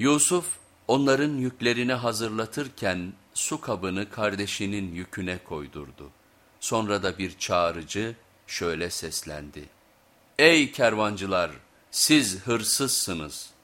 Yusuf onların yüklerini hazırlatırken su kabını kardeşinin yüküne koydurdu. Sonra da bir çağrıcı şöyle seslendi. Ey kervancılar siz hırsızsınız.''